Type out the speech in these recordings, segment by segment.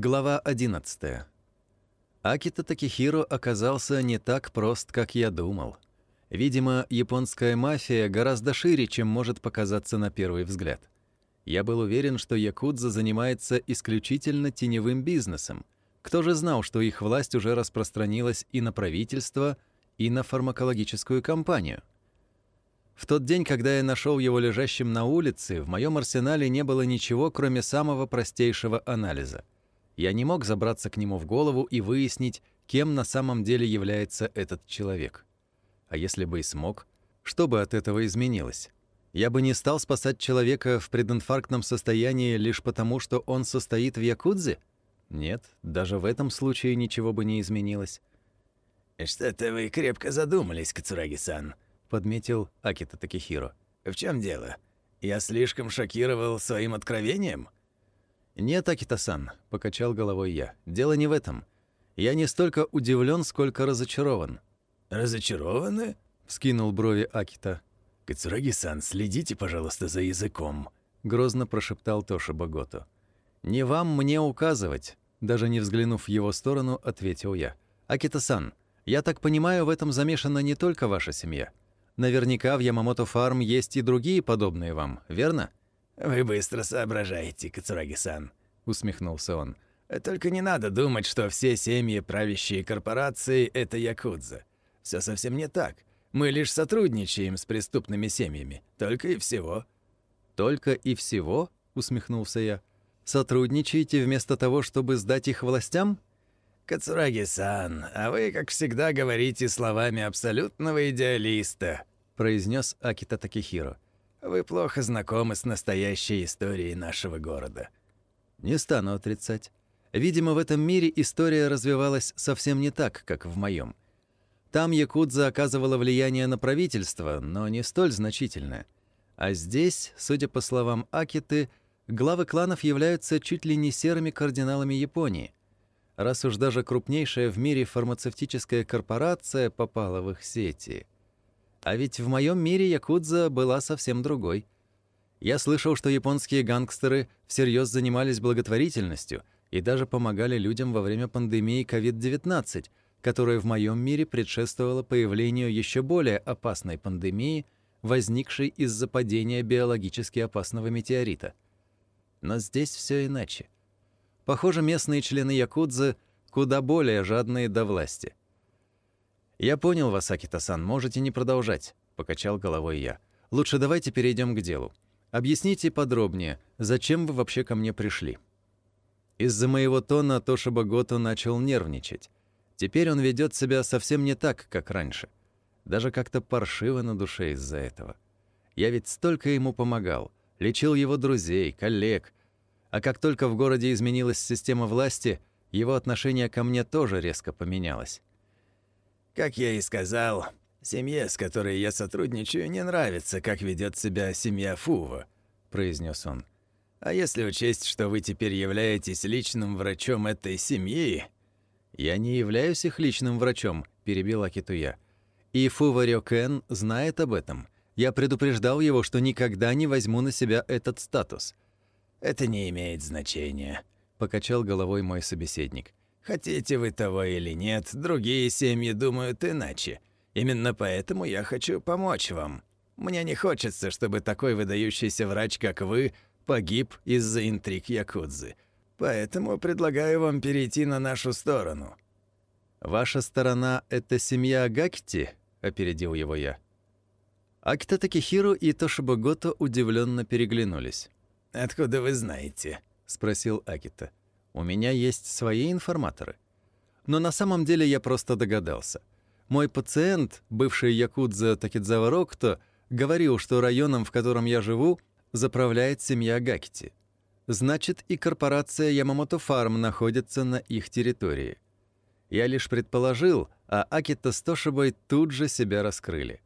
Глава 11. Акита Такихиро оказался не так прост, как я думал. Видимо, японская мафия гораздо шире, чем может показаться на первый взгляд. Я был уверен, что якудза занимается исключительно теневым бизнесом. Кто же знал, что их власть уже распространилась и на правительство, и на фармакологическую компанию? В тот день, когда я нашел его лежащим на улице, в моем арсенале не было ничего, кроме самого простейшего анализа — я не мог забраться к нему в голову и выяснить, кем на самом деле является этот человек. А если бы и смог, что бы от этого изменилось? Я бы не стал спасать человека в прединфарктном состоянии лишь потому, что он состоит в якудзе? Нет, даже в этом случае ничего бы не изменилось. «Что-то вы крепко задумались, Кацураги-сан», — подметил Акита Такихиро. «В чем дело? Я слишком шокировал своим откровением?» «Нет, Акита-сан», — покачал головой я. «Дело не в этом. Я не столько удивлен, сколько разочарован». «Разочарованы?» — вскинул брови Акита. «Кацураги-сан, следите, пожалуйста, за языком», — грозно прошептал Тоши Богото. «Не вам мне указывать», — даже не взглянув в его сторону, ответил я. «Акита-сан, я так понимаю, в этом замешана не только ваша семья. Наверняка в Ямамото Фарм есть и другие подобные вам, верно?» «Вы быстро соображаете, Кацураги-сан», — усмехнулся он. «Только не надо думать, что все семьи, правящие корпорации — это якудза. Все совсем не так. Мы лишь сотрудничаем с преступными семьями. Только и всего». «Только и всего?» — усмехнулся я. «Сотрудничаете вместо того, чтобы сдать их властям?» «Кацураги-сан, а вы, как всегда, говорите словами абсолютного идеалиста», — произнес Акита Такихиро. Вы плохо знакомы с настоящей историей нашего города. Не стану отрицать. Видимо, в этом мире история развивалась совсем не так, как в моем. Там якудза оказывала влияние на правительство, но не столь значительное. А здесь, судя по словам Акиты, главы кланов являются чуть ли не серыми кардиналами Японии. Раз уж даже крупнейшая в мире фармацевтическая корпорация попала в их сети — а ведь в моем мире якудза была совсем другой. Я слышал, что японские гангстеры всерьез занимались благотворительностью и даже помогали людям во время пандемии COVID-19, которая в моем мире предшествовала появлению еще более опасной пандемии, возникшей из-за падения биологически опасного метеорита. Но здесь все иначе. Похоже, местные члены якудзы куда более жадные до власти. «Я понял вас, Акита-сан, можете не продолжать», — покачал головой я. «Лучше давайте перейдем к делу. Объясните подробнее, зачем вы вообще ко мне пришли?» Из-за моего тона Тошиба Гото начал нервничать. Теперь он ведет себя совсем не так, как раньше. Даже как-то паршиво на душе из-за этого. Я ведь столько ему помогал, лечил его друзей, коллег. А как только в городе изменилась система власти, его отношение ко мне тоже резко поменялось. Как я и сказал, семье, с которой я сотрудничаю, не нравится, как ведет себя семья Фува, произнес он. А если учесть, что вы теперь являетесь личным врачом этой семьи, я не являюсь их личным врачом, перебил Акитуя. И Фува Рёкен знает об этом. Я предупреждал его, что никогда не возьму на себя этот статус. Это не имеет значения, покачал головой мой собеседник. Хотите вы того или нет, другие семьи думают иначе. Именно поэтому я хочу помочь вам. Мне не хочется, чтобы такой выдающийся врач, как вы, погиб из-за интриг Якудзы. Поэтому предлагаю вам перейти на нашу сторону». «Ваша сторона — это семья Гакти?» — опередил его я. Акита Такихиру и Тошиба Гото удивленно переглянулись. «Откуда вы знаете?» — спросил Акита. У меня есть свои информаторы. Но на самом деле я просто догадался. Мой пациент, бывший якудза Такидзава Рокто, говорил, что районом, в котором я живу, заправляет семья Гакити. Значит, и корпорация Ямамото Фарм находится на их территории. Я лишь предположил, а Акита с Тошибой тут же себя раскрыли.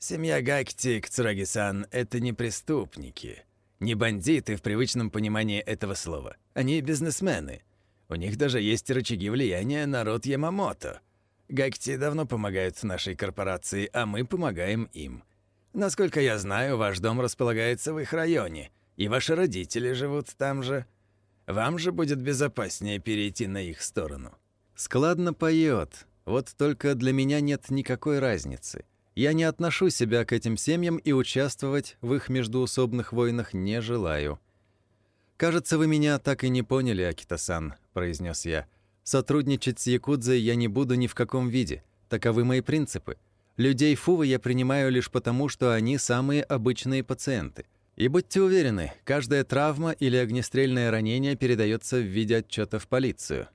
«Семья Гакти, Кцураги-сан, это не преступники. Не бандиты в привычном понимании этого слова. Они бизнесмены. У них даже есть рычаги влияния на род Ямамото. Гакти давно помогают нашей корпорации, а мы помогаем им. Насколько я знаю, ваш дом располагается в их районе, и ваши родители живут там же. Вам же будет безопаснее перейти на их сторону». Складно поет. Вот только для меня нет никакой разницы. Я не отношу себя к этим семьям и участвовать в их междуусобных войнах не желаю. «Кажется, вы меня так и не поняли, Акитасан», — произнес я. «Сотрудничать с Якудзой я не буду ни в каком виде. Таковы мои принципы. Людей Фувы я принимаю лишь потому, что они самые обычные пациенты. И будьте уверены, каждая травма или огнестрельное ранение передается в виде отчета в полицию.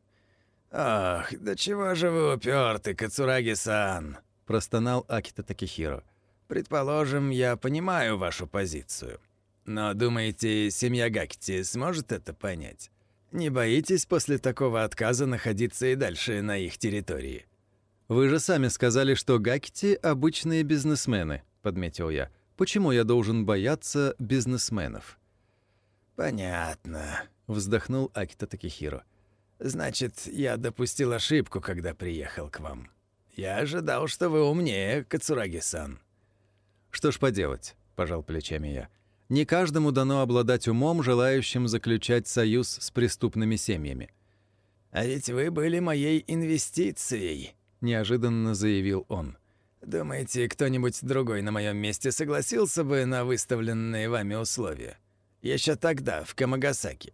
«Ах, да чего же вы упёрты, Кацураги-сан?» – простонал Акита Такихиро. «Предположим, я понимаю вашу позицию. Но думаете, семья Гакити сможет это понять? Не боитесь после такого отказа находиться и дальше на их территории?» «Вы же сами сказали, что Гакити – обычные бизнесмены», – подметил я. «Почему я должен бояться бизнесменов?» «Понятно», – вздохнул Акита Такихиро. Значит, я допустил ошибку, когда приехал к вам. Я ожидал, что вы умнее, Кацураги-сан. Что ж поделать, пожал плечами я. Не каждому дано обладать умом, желающим заключать союз с преступными семьями. А ведь вы были моей инвестицией, неожиданно заявил он. Думаете, кто-нибудь другой на моем месте согласился бы на выставленные вами условия? Еще тогда, в Камагасаки.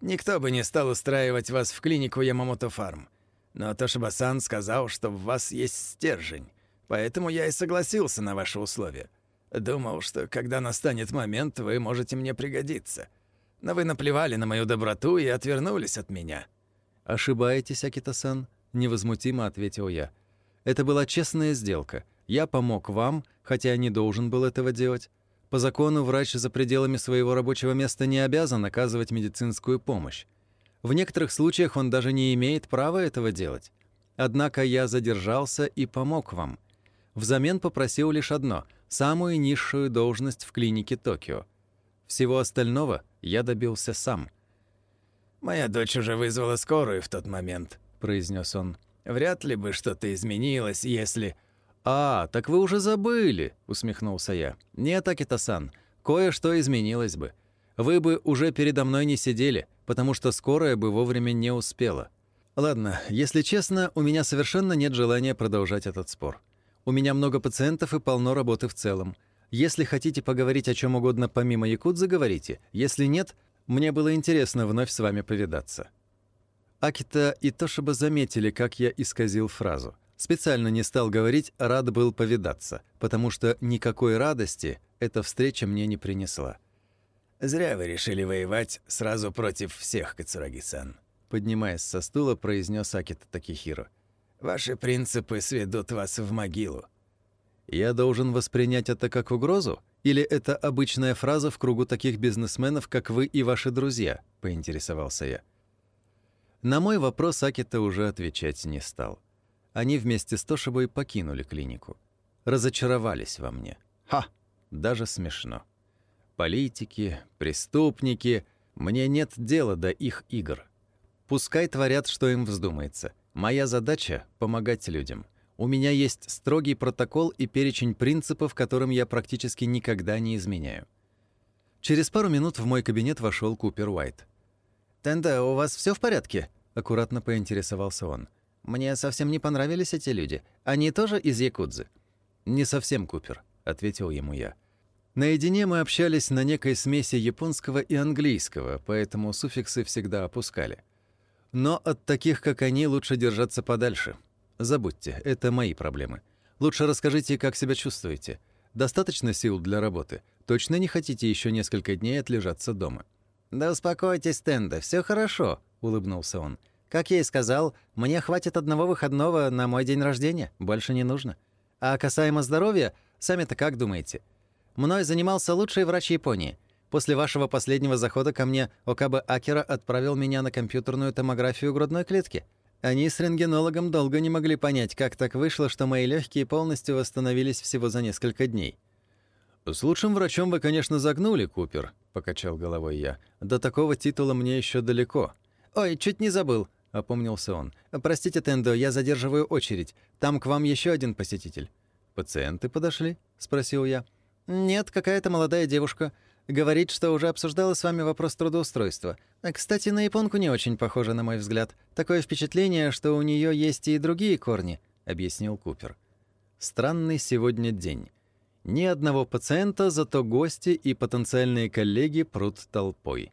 Никто бы не стал устраивать вас в клинику Ямамото Фарм. Но Тошиба-сан сказал, что в вас есть стержень, поэтому я и согласился на ваши условия. Думал, что когда настанет момент, вы можете мне пригодиться. Но вы наплевали на мою доброту и отвернулись от меня». «Ошибаетесь, Акита-сан», — невозмутимо ответил я. «Это была честная сделка. Я помог вам, хотя не должен был этого делать. По закону врач за пределами своего рабочего места не обязан оказывать медицинскую помощь. В некоторых случаях он даже не имеет права этого делать. Однако я задержался и помог вам. Взамен попросил лишь одно – самую низшую должность в клинике Токио. Всего остального я добился сам. «Моя дочь уже вызвала скорую в тот момент», – произнес он. «Вряд ли бы что-то изменилось, если...» «А, так вы уже забыли», — усмехнулся я. «Нет, Акита-сан, кое-что изменилось бы. Вы бы уже передо мной не сидели, потому что скорая бы вовремя не успела. Ладно, если честно, у меня совершенно нет желания продолжать этот спор. У меня много пациентов и полно работы в целом. Если хотите поговорить о чем угодно помимо Якудзы, говорите. Если нет, мне было интересно вновь с вами повидаться». Акита и Тошиба заметили, как я исказил фразу — Специально не стал говорить «рад был повидаться», потому что никакой радости эта встреча мне не принесла. «Зря вы решили воевать сразу против всех, Кацураги-сан», поднимаясь со стула, произнес Акита Такихиро. «Ваши принципы сведут вас в могилу». «Я должен воспринять это как угрозу? Или это обычная фраза в кругу таких бизнесменов, как вы и ваши друзья?» — поинтересовался я. На мой вопрос Акита уже отвечать не стал они вместе с Тошибой покинули клинику. Разочаровались во мне. Ха! Даже смешно. Политики, преступники, мне нет дела до их игр. Пускай творят, что им вздумается. Моя задача — помогать людям. У меня есть строгий протокол и перечень принципов, которым я практически никогда не изменяю. Через пару минут в мой кабинет вошел Купер Уайт. «Тенда, у вас все в порядке?» — аккуратно поинтересовался он. Мне совсем не понравились эти люди. Они тоже из Якудзы?» «Не совсем, Купер», — ответил ему я. Наедине мы общались на некой смеси японского и английского, поэтому суффиксы всегда опускали. Но от таких, как они, лучше держаться подальше. Забудьте, это мои проблемы. Лучше расскажите, как себя чувствуете. Достаточно сил для работы? Точно не хотите еще несколько дней отлежаться дома?» «Да успокойтесь, Тенда, все хорошо», — улыбнулся он. Как я и сказал, мне хватит одного выходного на мой день рождения, больше не нужно. А касаемо здоровья, сами-то как думаете? Мной занимался лучший врач Японии. После вашего последнего захода ко мне Окаба Акера отправил меня на компьютерную томографию грудной клетки. Они с рентгенологом долго не могли понять, как так вышло, что мои легкие полностью восстановились всего за несколько дней. «С лучшим врачом вы, конечно, загнули, Купер», — покачал головой я. «До такого титула мне еще далеко». «Ой, чуть не забыл. — опомнился он. «Простите, Тендо, я задерживаю очередь. Там к вам еще один посетитель». «Пациенты подошли?» — спросил я. «Нет, какая-то молодая девушка. Говорит, что уже обсуждала с вами вопрос трудоустройства. Кстати, на японку не очень похоже, на мой взгляд. Такое впечатление, что у нее есть и другие корни», — объяснил Купер. «Странный сегодня день. Ни одного пациента, зато гости и потенциальные коллеги прут толпой.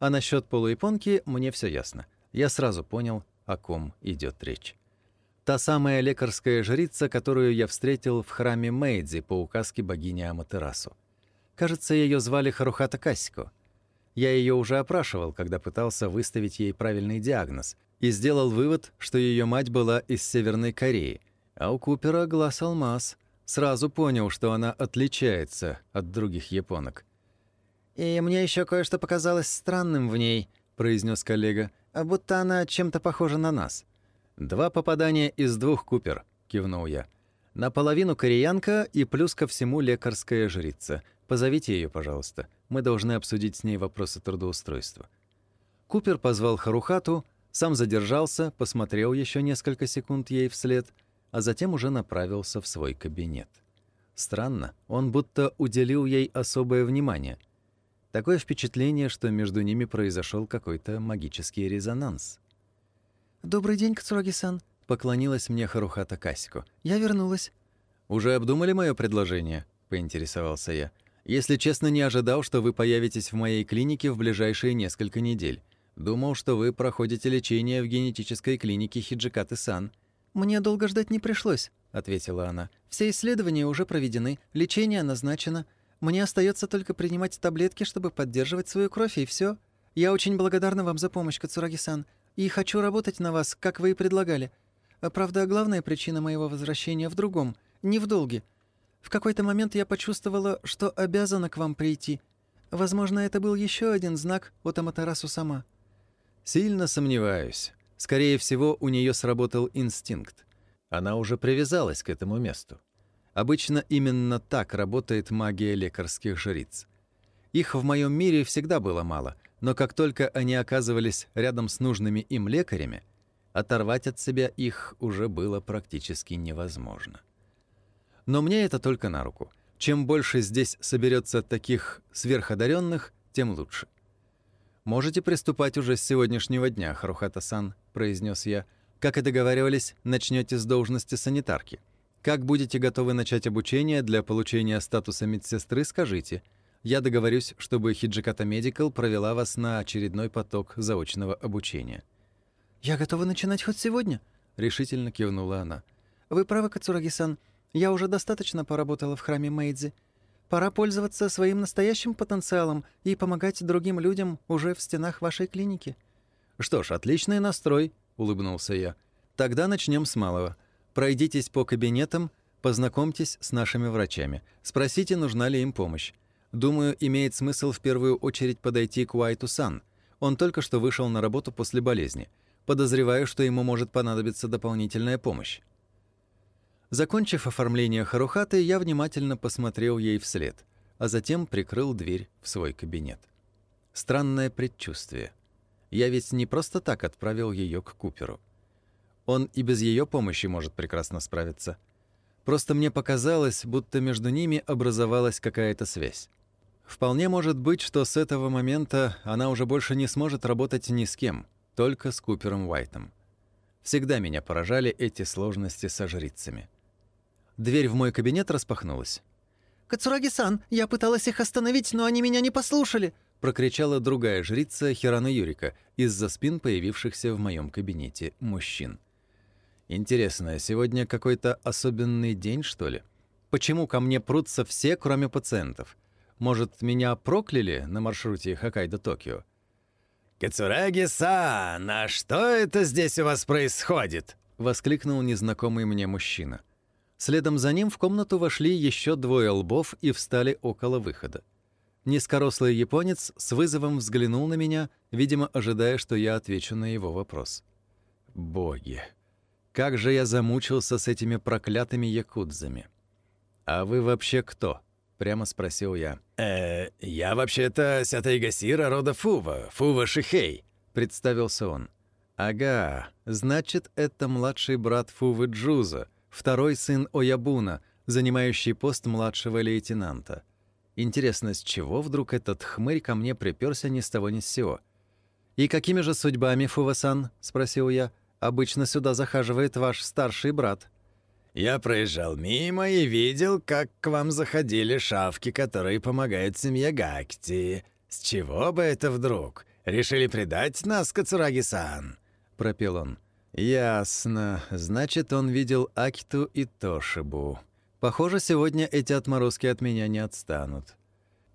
А насчет полуяпонки мне все ясно. Я сразу понял, о ком идет речь. Та самая лекарская жрица, которую я встретил в храме Мэйдзи по указке богини Аматерасу. Кажется, ее звали Харухата Касико. Я ее уже опрашивал, когда пытался выставить ей правильный диагноз, и сделал вывод, что ее мать была из Северной Кореи, а у Купера глаз алмаз. Сразу понял, что она отличается от других японок. «И мне еще кое-что показалось странным в ней», — произнес коллега, «а будто она чем-то похожа на нас». «Два попадания из двух, Купер», — кивнул я. «Наполовину кореянка и плюс ко всему лекарская жрица. Позовите ее, пожалуйста. Мы должны обсудить с ней вопросы трудоустройства». Купер позвал Харухату, сам задержался, посмотрел еще несколько секунд ей вслед, а затем уже направился в свой кабинет. Странно, он будто уделил ей особое внимание. Такое впечатление, что между ними произошел какой-то магический резонанс. «Добрый день, Кацураги-сан», — поклонилась мне Харухата Касико. «Я вернулась». «Уже обдумали мое предложение?» — поинтересовался я. Если честно, не ожидал, что вы появитесь в моей клинике в ближайшие несколько недель. Думал, что вы проходите лечение в генетической клинике Хиджикаты-сан». «Мне долго ждать не пришлось», — ответила она. «Все исследования уже проведены, лечение назначено. Мне остается только принимать таблетки, чтобы поддерживать свою кровь, и все. Я очень благодарна вам за помощь, Кацураги-сан, и хочу работать на вас, как вы и предлагали. Правда, главная причина моего возвращения в другом, не в долге. В какой-то момент я почувствовала, что обязана к вам прийти. Возможно, это был еще один знак от Аматарасу сама». «Сильно сомневаюсь. Скорее всего, у нее сработал инстинкт. Она уже привязалась к этому месту. Обычно именно так работает магия лекарских жриц. Их в моем мире всегда было мало, но как только они оказывались рядом с нужными им лекарями, оторвать от себя их уже было практически невозможно. Но мне это только на руку. Чем больше здесь соберется таких сверходаренных, тем лучше. «Можете приступать уже с сегодняшнего дня, Харухата-сан», — произнес я. «Как и договаривались, начнете с должности санитарки. Как будете готовы начать обучение для получения статуса медсестры, скажите. Я договорюсь, чтобы Хиджиката Медикал провела вас на очередной поток заочного обучения». «Я готова начинать хоть сегодня», — решительно кивнула она. «Вы правы, Кацураги-сан. Я уже достаточно поработала в храме Мэйдзи. Пора пользоваться своим настоящим потенциалом и помогать другим людям уже в стенах вашей клиники». «Что ж, отличный настрой», — улыбнулся я. «Тогда начнем с малого. Пройдитесь по кабинетам, познакомьтесь с нашими врачами. Спросите, нужна ли им помощь. Думаю, имеет смысл в первую очередь подойти к Уайту Сан. Он только что вышел на работу после болезни. Подозреваю, что ему может понадобиться дополнительная помощь. Закончив оформление Харухаты, я внимательно посмотрел ей вслед, а затем прикрыл дверь в свой кабинет. Странное предчувствие. Я ведь не просто так отправил ее к Куперу. Он и без ее помощи может прекрасно справиться. Просто мне показалось, будто между ними образовалась какая-то связь. Вполне может быть, что с этого момента она уже больше не сможет работать ни с кем, только с Купером Уайтом. Всегда меня поражали эти сложности со жрицами. Дверь в мой кабинет распахнулась. «Кацураги-сан, я пыталась их остановить, но они меня не послушали!» прокричала другая жрица Хирана Юрика из-за спин появившихся в моем кабинете мужчин. «Интересно, сегодня какой-то особенный день, что ли? Почему ко мне прутся все, кроме пациентов? Может, меня прокляли на маршруте Хоккайдо-Токио?» «Кацураги-сан, а что это здесь у вас происходит?» — воскликнул незнакомый мне мужчина. Следом за ним в комнату вошли еще двое лбов и встали около выхода. Низкорослый японец с вызовом взглянул на меня, видимо, ожидая, что я отвечу на его вопрос. «Боги! Как же я замучился с этими проклятыми якудзами!» «А вы вообще кто?» — прямо спросил я. «Э, я вообще-то Сятайгасира рода Фува, Фува Шихей», — представился он. «Ага, значит, это младший брат Фувы Джуза», второй сын Оябуна, занимающий пост младшего лейтенанта. Интересно, с чего вдруг этот хмырь ко мне приперся ни с того ни с сего? «И какими же судьбами, Фувасан?» — спросил я. «Обычно сюда захаживает ваш старший брат». «Я проезжал мимо и видел, как к вам заходили шавки, которые помогают семье Гакти. С чего бы это вдруг? Решили предать нас, Кацураги-сан?» — пропел он. «Ясно. Значит, он видел Акиту и Тошибу. Похоже, сегодня эти отморозки от меня не отстанут.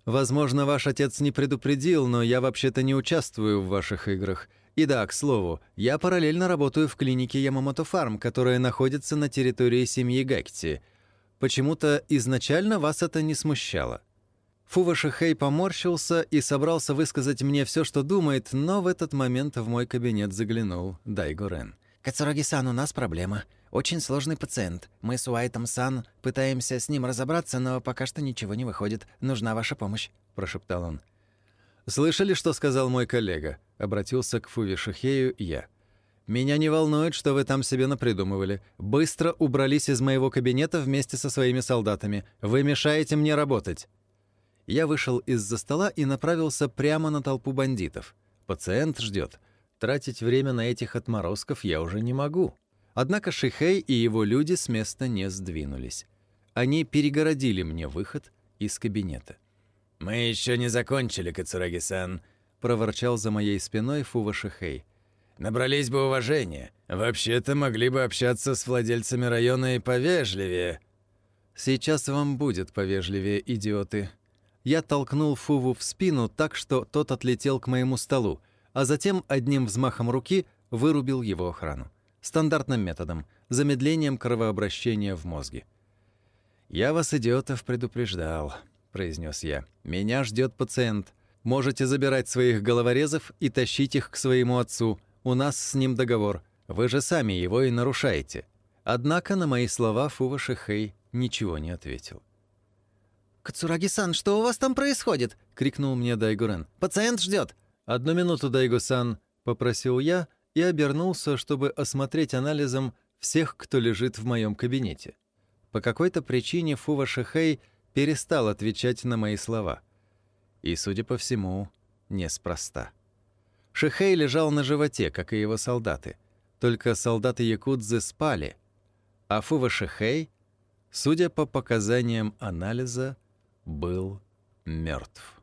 Возможно, ваш отец не предупредил, но я вообще-то не участвую в ваших играх. И да, к слову, я параллельно работаю в клинике Ямамото Фарм, которая находится на территории семьи Гакти. Почему-то изначально вас это не смущало. Фува Шихей поморщился и собрался высказать мне все, что думает, но в этот момент в мой кабинет заглянул Дайгорен. «Кацураги-сан, у нас проблема. Очень сложный пациент. Мы с Уайтом-сан пытаемся с ним разобраться, но пока что ничего не выходит. Нужна ваша помощь», — прошептал он. «Слышали, что сказал мой коллега?» — обратился к Фуви Шихею я. «Меня не волнует, что вы там себе напридумывали. Быстро убрались из моего кабинета вместе со своими солдатами. Вы мешаете мне работать». Я вышел из-за стола и направился прямо на толпу бандитов. Пациент ждет. Тратить время на этих отморозков я уже не могу. Однако Шихей и его люди с места не сдвинулись. Они перегородили мне выход из кабинета. «Мы еще не закончили, Кацураги-сан», — проворчал за моей спиной Фува Шихей. «Набрались бы уважения. Вообще-то могли бы общаться с владельцами района и повежливее». «Сейчас вам будет повежливее, идиоты». Я толкнул Фуву в спину так, что тот отлетел к моему столу а затем одним взмахом руки вырубил его охрану. Стандартным методом – замедлением кровообращения в мозге. «Я вас, идиотов, предупреждал», – произнес я. «Меня ждет пациент. Можете забирать своих головорезов и тащить их к своему отцу. У нас с ним договор. Вы же сами его и нарушаете». Однако на мои слова Фува Шихей ничего не ответил. «Кацураги-сан, что у вас там происходит?» — крикнул мне Дайгурен. «Пациент ждет. «Одну минуту, Дайго-сан», — попросил я и обернулся, чтобы осмотреть анализом всех, кто лежит в моем кабинете. По какой-то причине Фува Шихей перестал отвечать на мои слова. И, судя по всему, неспроста. Шихей лежал на животе, как и его солдаты. Только солдаты Якудзы спали, а Фува Шихей, судя по показаниям анализа, был мертв.